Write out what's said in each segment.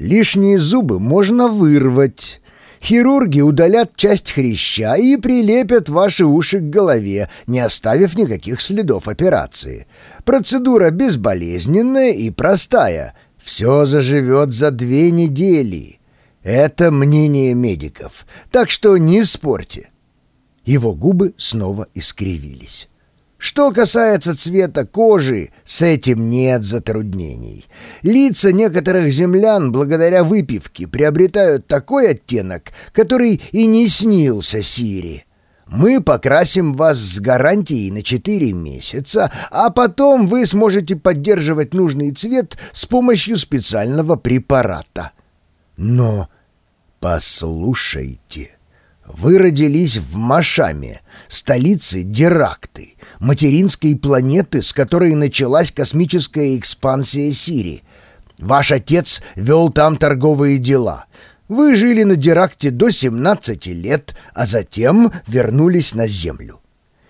Лишние зубы можно вырвать. Хирурги удалят часть хряща и прилепят ваши уши к голове, не оставив никаких следов операции. Процедура безболезненная и простая. Все заживет за две недели. Это мнение медиков, так что не спорьте. Его губы снова искривились. Что касается цвета кожи, с этим нет затруднений. Лица некоторых землян благодаря выпивке приобретают такой оттенок, который и не снился Сири. Мы покрасим вас с гарантией на 4 месяца, а потом вы сможете поддерживать нужный цвет с помощью специального препарата. Но послушайте... Вы родились в Машаме, столице Деракты, материнской планеты, с которой началась космическая экспансия Сири. Ваш отец вел там торговые дела. Вы жили на Деракте до 17 лет, а затем вернулись на Землю.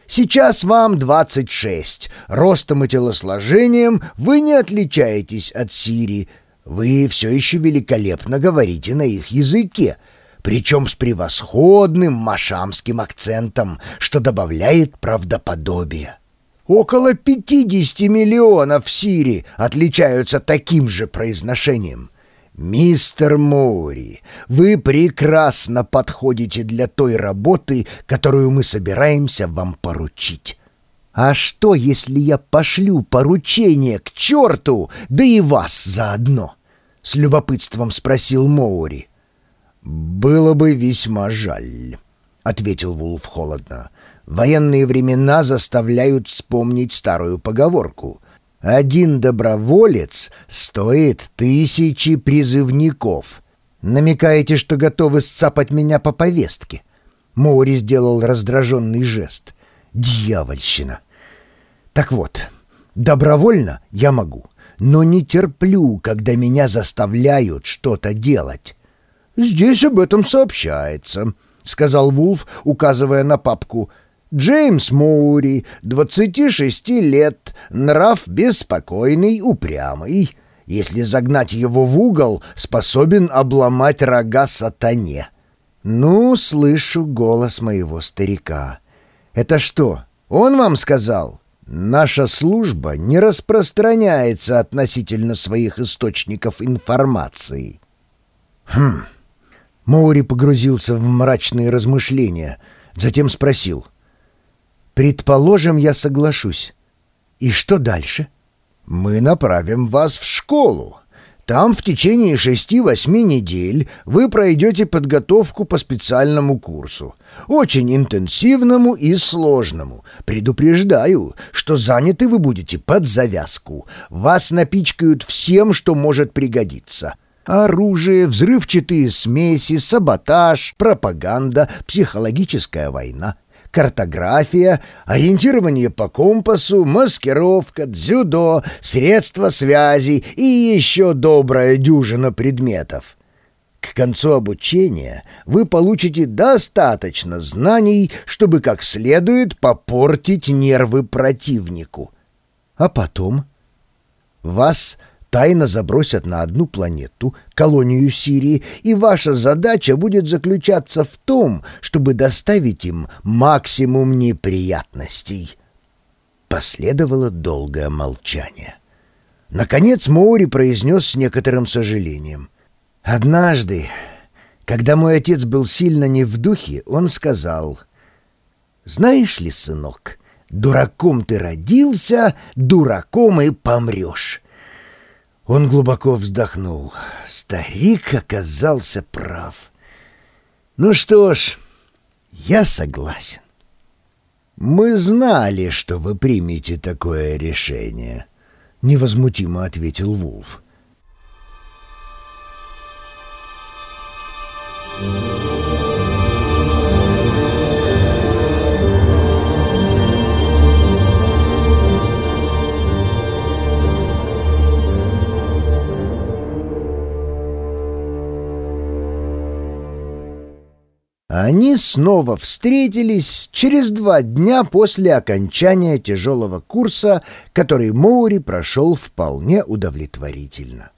Сейчас вам 26. Ростом и телосложением вы не отличаетесь от Сири. Вы все еще великолепно говорите на их языке — причем с превосходным машамским акцентом, что добавляет правдоподобие. Около 50 миллионов в Сирии отличаются таким же произношением. «Мистер Моури, вы прекрасно подходите для той работы, которую мы собираемся вам поручить». «А что, если я пошлю поручение к черту, да и вас заодно?» — с любопытством спросил Моури. «Было бы весьма жаль», — ответил Вулф холодно. «Военные времена заставляют вспомнить старую поговорку. Один доброволец стоит тысячи призывников. Намекаете, что готовы сцапать меня по повестке?» Моури сделал раздраженный жест. «Дьявольщина!» «Так вот, добровольно я могу, но не терплю, когда меня заставляют что-то делать». «Здесь об этом сообщается», — сказал Вулф, указывая на папку. «Джеймс Моури, 26 лет, нрав беспокойный, упрямый. Если загнать его в угол, способен обломать рога сатане». «Ну, слышу голос моего старика. Это что, он вам сказал?» Наша служба не распространяется относительно своих источников информации. Хм, Моури погрузился в мрачные размышления, затем спросил. «Предположим, я соглашусь. И что дальше?» «Мы направим вас в школу. Там в течение шести-восьми недель вы пройдете подготовку по специальному курсу. Очень интенсивному и сложному. Предупреждаю, что заняты вы будете под завязку. Вас напичкают всем, что может пригодиться оружие, взрывчатые смеси, саботаж, пропаганда, психологическая война, картография, ориентирование по компасу, маскировка, дзюдо, средства связи и еще добрая дюжина предметов. К концу обучения вы получите достаточно знаний, чтобы как следует попортить нервы противнику. А потом вас – тайно забросят на одну планету, колонию Сирии, и ваша задача будет заключаться в том, чтобы доставить им максимум неприятностей. Последовало долгое молчание. Наконец Моури произнес с некоторым сожалением. «Однажды, когда мой отец был сильно не в духе, он сказал, «Знаешь ли, сынок, дураком ты родился, дураком и помрешь». Он глубоко вздохнул. Старик оказался прав. Ну что ж, я согласен. Мы знали, что вы примете такое решение, невозмутимо ответил Вулф. Они снова встретились через два дня после окончания тяжелого курса, который Моури прошел вполне удовлетворительно.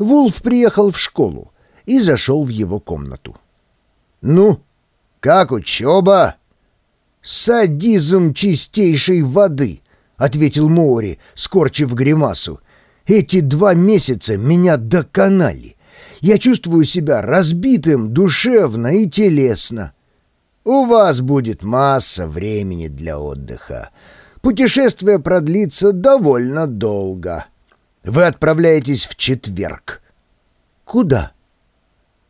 Вулф приехал в школу и зашел в его комнату. «Ну, как учеба?» «Садизм чистейшей воды», — ответил Моури, скорчив гримасу. «Эти два месяца меня доконали. Я чувствую себя разбитым душевно и телесно. У вас будет масса времени для отдыха. Путешествие продлится довольно долго. Вы отправляетесь в четверг. Куда?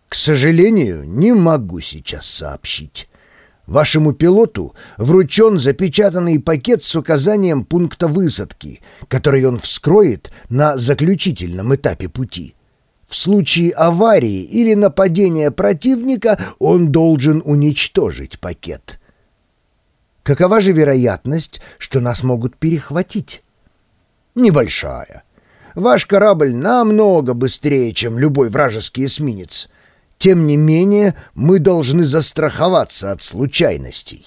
К сожалению, не могу сейчас сообщить. Вашему пилоту вручен запечатанный пакет с указанием пункта высадки, который он вскроет на заключительном этапе пути. В случае аварии или нападения противника он должен уничтожить пакет. Какова же вероятность, что нас могут перехватить? Небольшая. Ваш корабль намного быстрее, чем любой вражеский эсминец. Тем не менее, мы должны застраховаться от случайностей.